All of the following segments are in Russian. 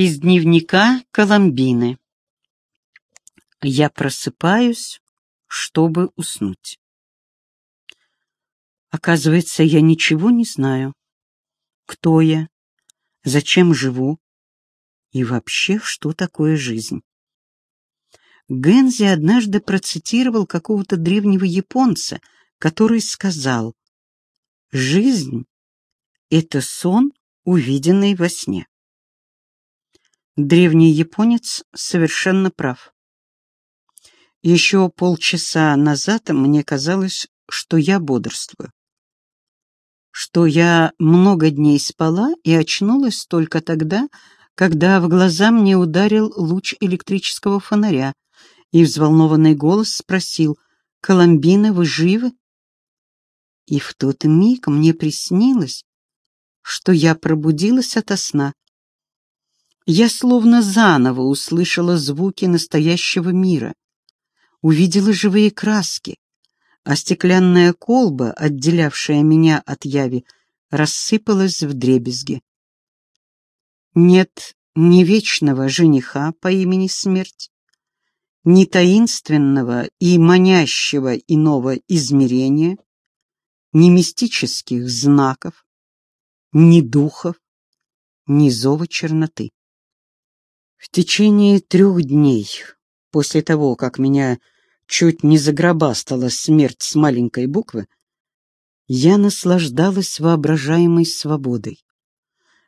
Из дневника Коломбины. Я просыпаюсь, чтобы уснуть. Оказывается, я ничего не знаю. Кто я? Зачем живу? И вообще, что такое жизнь? Гензи однажды процитировал какого-то древнего японца, который сказал «Жизнь — это сон, увиденный во сне». Древний японец совершенно прав. Еще полчаса назад мне казалось, что я бодрствую. Что я много дней спала и очнулась только тогда, когда в глаза мне ударил луч электрического фонаря, и взволнованный голос спросил «Коломбина, вы живы?» И в тот миг мне приснилось, что я пробудилась ото сна я словно заново услышала звуки настоящего мира, увидела живые краски, а стеклянная колба, отделявшая меня от яви, рассыпалась в дребезги. Нет ни вечного жениха по имени Смерть, ни таинственного и манящего иного измерения, ни мистических знаков, ни духов, ни зова черноты. В течение трех дней после того, как меня чуть не загробастала смерть с маленькой буквы, я наслаждалась воображаемой свободой.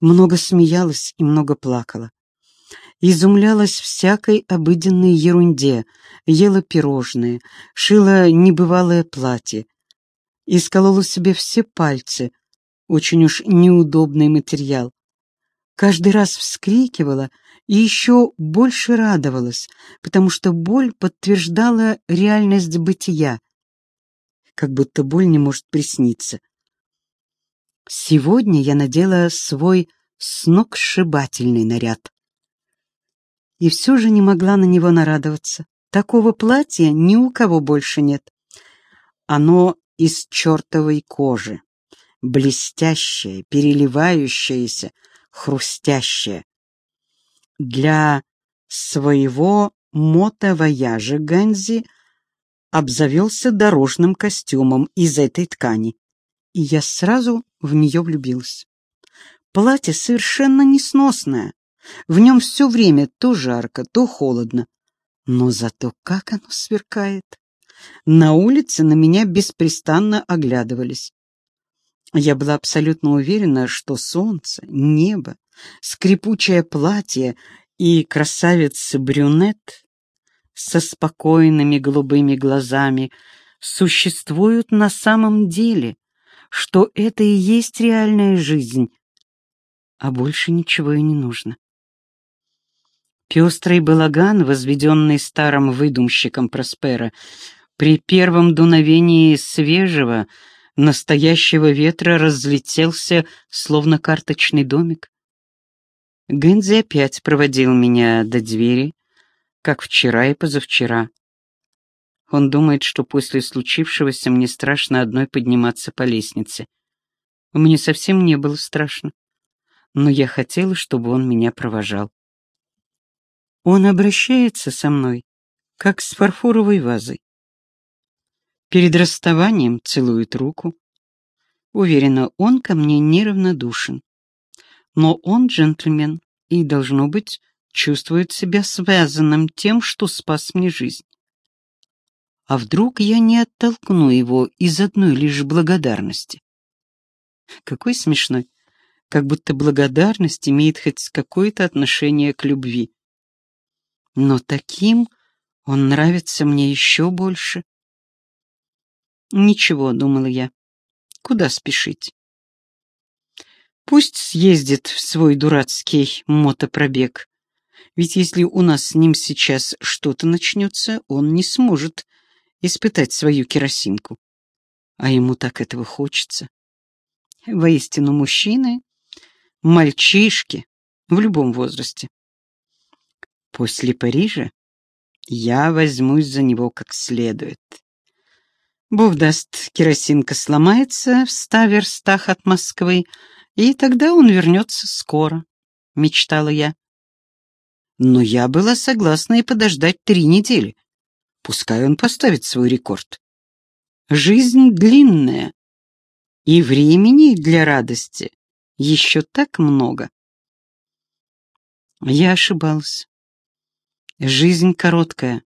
Много смеялась и много плакала. Изумлялась всякой обыденной ерунде, ела пирожные, шила небывалое платье, исколола себе все пальцы, очень уж неудобный материал. Каждый раз вскрикивала и еще больше радовалась, потому что боль подтверждала реальность бытия, как будто боль не может присниться. Сегодня я надела свой сногсшибательный наряд. И все же не могла на него нарадоваться. Такого платья ни у кого больше нет. Оно из чертовой кожи, блестящее, переливающееся, хрустящее. Для своего мотовояжа Ганзи обзавелся дорожным костюмом из этой ткани, и я сразу в нее влюбилась. Платье совершенно несносное, в нем все время то жарко, то холодно, но зато как оно сверкает. На улице на меня беспрестанно оглядывались. Я была абсолютно уверена, что солнце, небо, скрипучее платье и красавица-брюнет со спокойными голубыми глазами существуют на самом деле, что это и есть реальная жизнь, а больше ничего и не нужно. Пестрый балаган, возведенный старым выдумщиком Проспера, при первом дуновении свежего, настоящего ветра разлетелся, словно карточный домик. Гэнзи опять проводил меня до двери, как вчера и позавчера. Он думает, что после случившегося мне страшно одной подниматься по лестнице. Мне совсем не было страшно, но я хотела, чтобы он меня провожал. Он обращается со мной, как с фарфоровой вазой. Перед расставанием целует руку. Уверена, он ко мне неравнодушен. Но он джентльмен и, должно быть, чувствует себя связанным тем, что спас мне жизнь. А вдруг я не оттолкну его из одной лишь благодарности? Какой смешной, как будто благодарность имеет хоть какое-то отношение к любви. Но таким он нравится мне еще больше. Ничего, думала я. Куда спешить? Пусть съездит в свой дурацкий мотопробег. Ведь если у нас с ним сейчас что-то начнется, он не сможет испытать свою керосинку. А ему так этого хочется. Воистину мужчины, мальчишки в любом возрасте. После Парижа я возьмусь за него как следует. Бог даст, керосинка сломается в ста верстах от Москвы, и тогда он вернется скоро, — мечтала я. но я была согласна и подождать три недели. Пускай он поставит свой рекорд. Жизнь длинная, и времени для радости еще так много. Я ошибался. Жизнь короткая.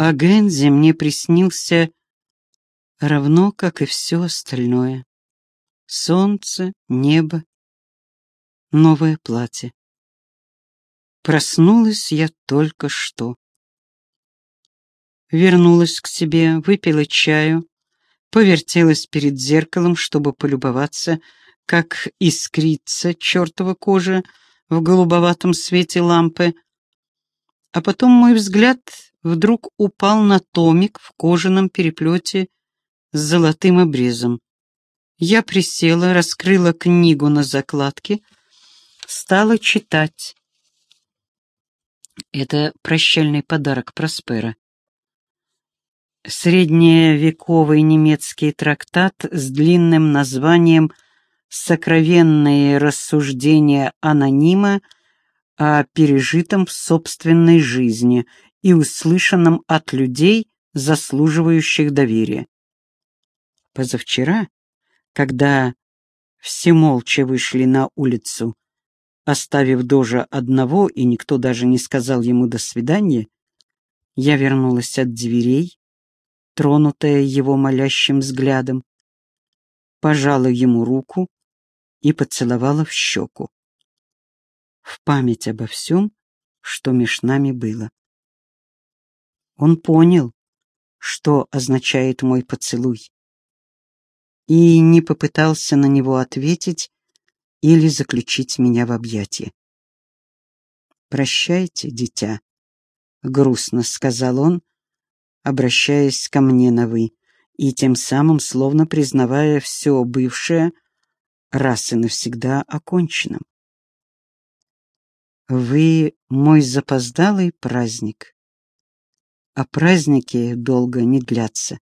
А Гензи мне приснился равно, как и все остальное. Солнце, небо, новое платье. Проснулась я только что. Вернулась к себе, выпила чаю, повертелась перед зеркалом, чтобы полюбоваться, как искрится чертова кожа в голубоватом свете лампы. А потом мой взгляд вдруг упал на томик в кожаном переплете с золотым обрезом. Я присела, раскрыла книгу на закладке, стала читать. Это прощальный подарок Проспера. Средневековый немецкий трактат с длинным названием «Сокровенные рассуждения анонима о пережитом в собственной жизни и услышанном от людей, заслуживающих доверия». Позавчера, когда все молча вышли на улицу, оставив Дожа одного, и никто даже не сказал ему «до свидания», я вернулась от дверей, тронутая его молящим взглядом, пожала ему руку и поцеловала в щеку. В память обо всем, что меж нами было. Он понял, что означает мой поцелуй и не попытался на него ответить или заключить меня в объятия. «Прощайте, дитя», — грустно сказал он, обращаясь ко мне на «вы», и тем самым словно признавая все бывшее раз и навсегда оконченным. «Вы мой запоздалый праздник, а праздники долго не длятся.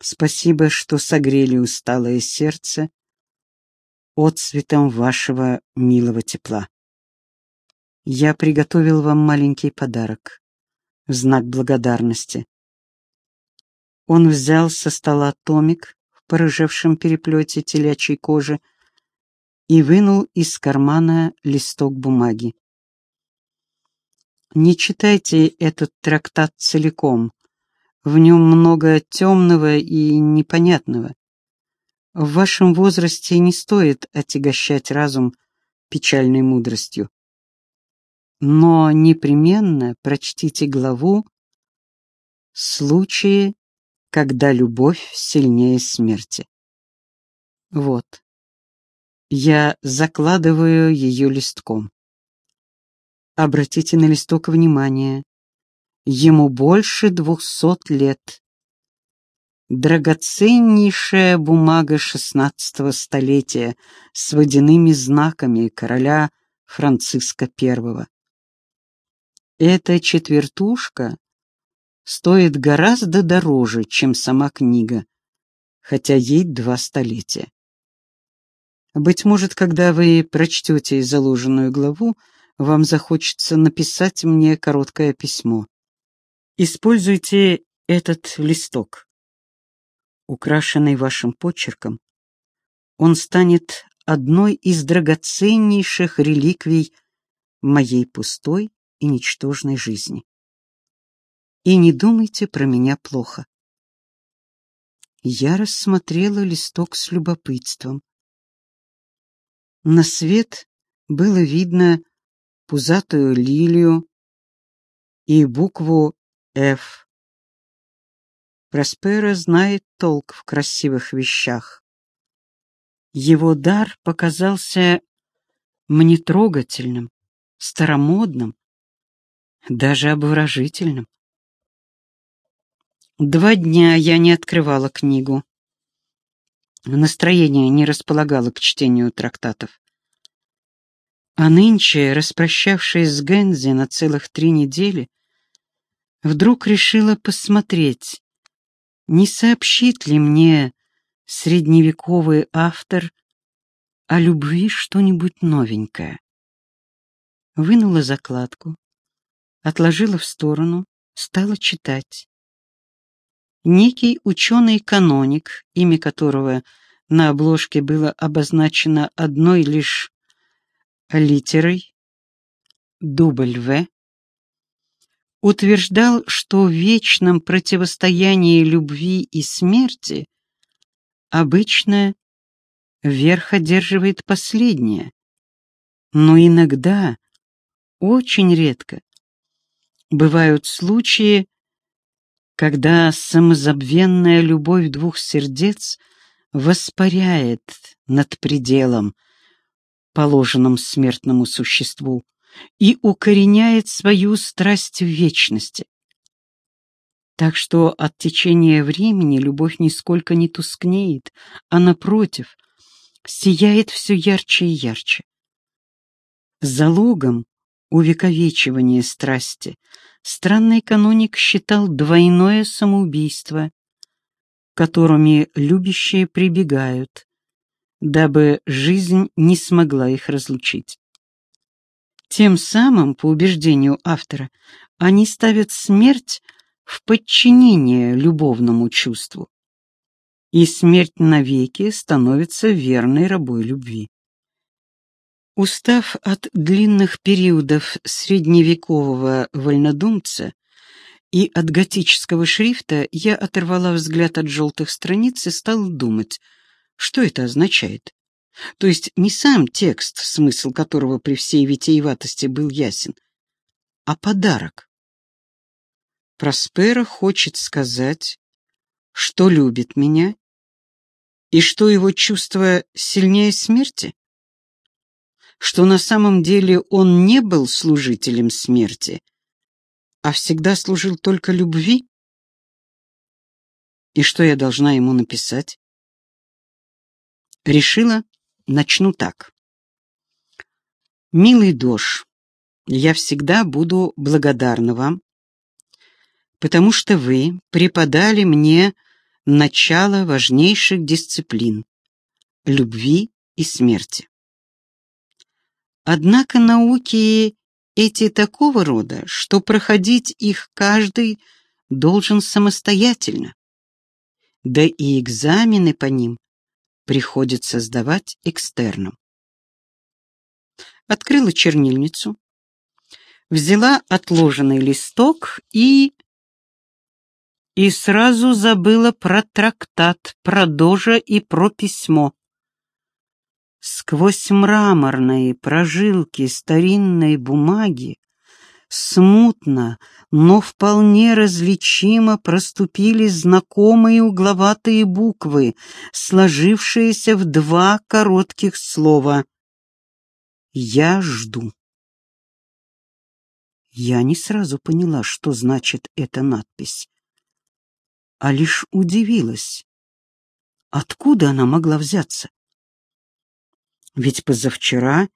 Спасибо, что согрели усталое сердце отцветом вашего милого тепла. Я приготовил вам маленький подарок в знак благодарности. Он взял со стола томик в порыжевшем переплете телячьей кожи и вынул из кармана листок бумаги. Не читайте этот трактат целиком, в нем много темного и непонятного. В вашем возрасте не стоит отягощать разум печальной мудростью. Но непременно прочтите главу «Случаи, когда любовь сильнее смерти». Вот. Я закладываю ее листком. Обратите на листок внимание. Ему больше двухсот лет. Драгоценнейшая бумага шестнадцатого столетия с водяными знаками короля Франциска I. Эта четвертушка стоит гораздо дороже, чем сама книга, хотя ей два столетия. Быть может, когда вы прочтете заложенную главу, вам захочется написать мне короткое письмо. Используйте этот листок. Украшенный вашим почерком, он станет одной из драгоценнейших реликвий моей пустой и ничтожной жизни. И не думайте про меня плохо. Я рассмотрела листок с любопытством. На свет было видно пузатую лилию и букву Ф. Проспера знает толк в красивых вещах. Его дар показался мне трогательным, старомодным, даже обворожительным. Два дня я не открывала книгу. Настроение не располагало к чтению трактатов. А нынче, распрощавшись с Гензи на целых три недели, вдруг решила посмотреть, не сообщит ли мне средневековый автор о любви что-нибудь новенькое. вынула закладку, отложила в сторону, стала читать. Некий ученый-каноник, имя которого на обложке было обозначено одной лишь литерой W, утверждал, что в вечном противостоянии любви и смерти обычно верх одерживает последнее, но иногда, очень редко, бывают случаи, когда самозабвенная любовь двух сердец воспаряет над пределом, положенным смертному существу, и укореняет свою страсть в вечности. Так что от течения времени любовь нисколько не тускнеет, а, напротив, сияет все ярче и ярче. Залогом увековечивания страсти странный каноник считал двойное самоубийство, которыми любящие прибегают, дабы жизнь не смогла их разлучить. Тем самым, по убеждению автора, они ставят смерть в подчинение любовному чувству, и смерть навеки становится верной рабой любви. Устав от длинных периодов средневекового вольнодумца и от готического шрифта, я оторвала взгляд от желтых страниц и стала думать, что это означает. То есть не сам текст, смысл которого при всей витиеватости был ясен, а подарок. Проспера хочет сказать, что любит меня и что его чувство сильнее смерти? Что на самом деле он не был служителем смерти, а всегда служил только любви? И что я должна ему написать? Решила, начну так. Милый Дош, я всегда буду благодарна вам, потому что вы преподали мне начало важнейших дисциплин — любви и смерти. Однако науки эти такого рода, что проходить их каждый должен самостоятельно, да и экзамены по ним приходится сдавать экстерном. Открыла чернильницу, взяла отложенный листок и... И сразу забыла про трактат, про дожа и про письмо. Сквозь мраморные прожилки старинной бумаги смутно, но вполне различимо проступили знакомые угловатые буквы, сложившиеся в два коротких слова. «Я жду». Я не сразу поняла, что значит эта надпись, а лишь удивилась. Откуда она могла взяться? Ведь позавчера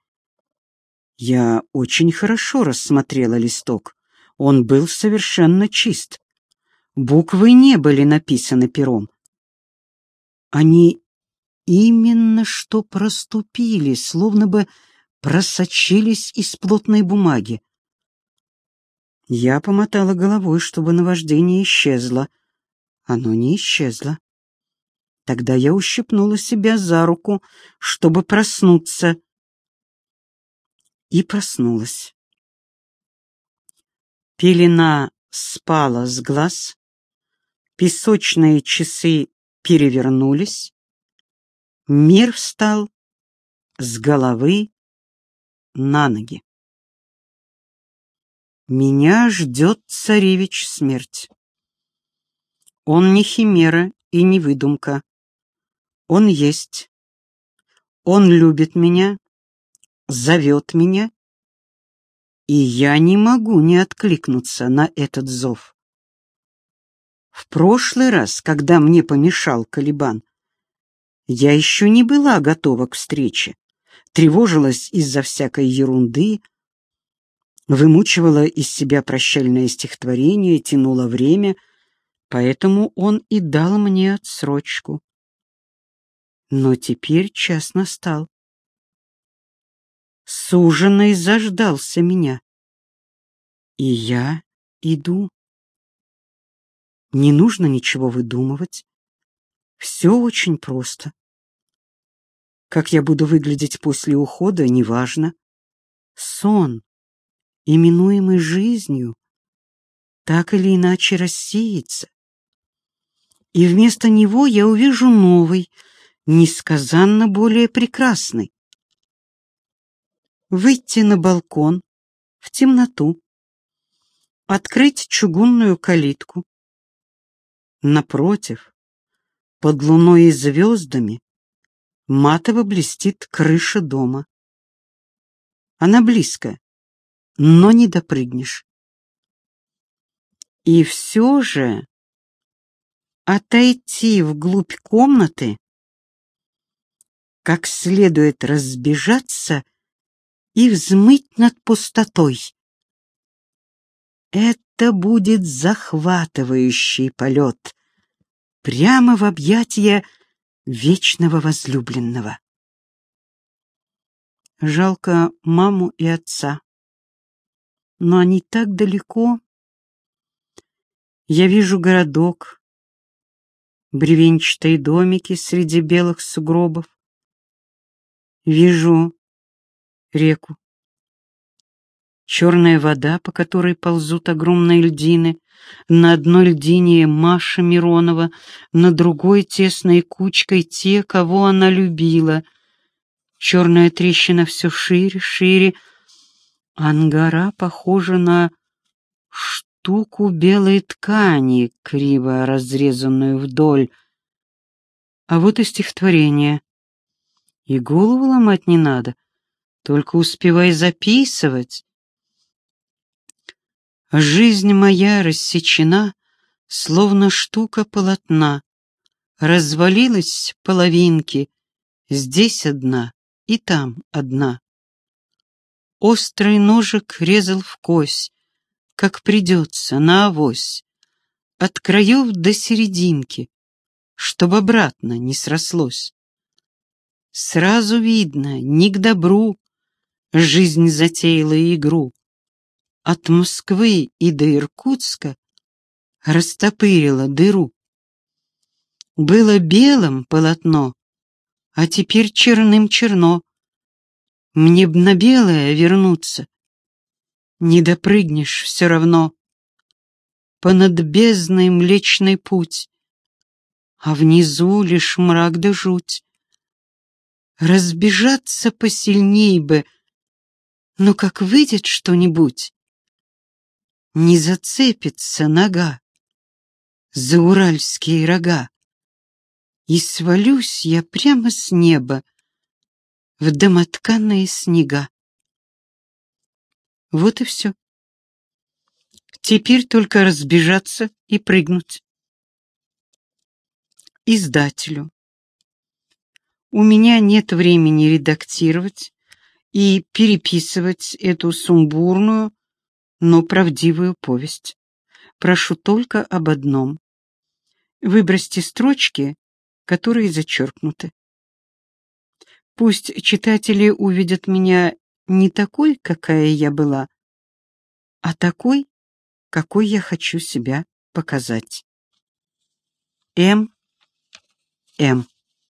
я очень хорошо рассмотрела листок. Он был совершенно чист. Буквы не были написаны пером. Они именно что проступили, словно бы просочились из плотной бумаги. Я помотала головой, чтобы наваждение исчезло. Оно не исчезло. Тогда я ущипнула себя за руку, чтобы проснуться и проснулась. Пелена спала с глаз, песочные часы перевернулись, мир встал с головы на ноги. Меня ждет царевич смерть. Он не химера и не выдумка. Он есть. Он любит меня зовет меня, и я не могу не откликнуться на этот зов. В прошлый раз, когда мне помешал Калибан, я еще не была готова к встрече, тревожилась из-за всякой ерунды, вымучивала из себя прощальное стихотворение, тянула время, поэтому он и дал мне отсрочку. Но теперь час настал. Суженый заждался меня. И я иду. Не нужно ничего выдумывать. Все очень просто. Как я буду выглядеть после ухода, неважно. Сон, именуемый жизнью, так или иначе рассеется. И вместо него я увижу новый, несказанно более прекрасный. Выйти на балкон, в темноту, открыть чугунную калитку. Напротив, под луной и звездами, матово блестит крыша дома. Она близко, но не допрыгнешь. И все же отойти вглубь комнаты, как следует разбежаться и взмыть над пустотой. Это будет захватывающий полет прямо в объятия вечного возлюбленного. Жалко маму и отца, но они так далеко. Я вижу городок, бревенчатые домики среди белых сугробов. Вижу реку. Черная вода, по которой ползут огромные льдины. На одной льдине Маша Миронова, на другой тесной кучкой те, кого она любила. Черная трещина все шире, шире. Ангара похожа на штуку белой ткани, криво разрезанную вдоль. А вот и стихотворение. И голову ломать не надо, только успевай записывать. Жизнь моя рассечена, словно штука полотна. Развалилась половинки, здесь одна и там одна. Острый ножик резал в кость, как придется, на авось, от краев до серединки, чтоб обратно не срослось. Сразу видно, не к добру жизнь затеяла игру. От Москвы и до Иркутска растопырила дыру. Было белым полотно, а теперь черным черно. Мне б на белое вернуться, не допрыгнешь все равно. Понад бездной млечный путь, а внизу лишь мрак да жуть. Разбежаться посильней бы, но как выйдет что-нибудь, не зацепится нога за уральские рога, и свалюсь я прямо с неба в домотканные снега. Вот и все. Теперь только разбежаться и прыгнуть. Издателю. У меня нет времени редактировать и переписывать эту сумбурную, но правдивую повесть. Прошу только об одном. Выбросьте строчки, которые зачеркнуты. Пусть читатели увидят меня не такой, какая я была, а такой, какой я хочу себя показать. М. М.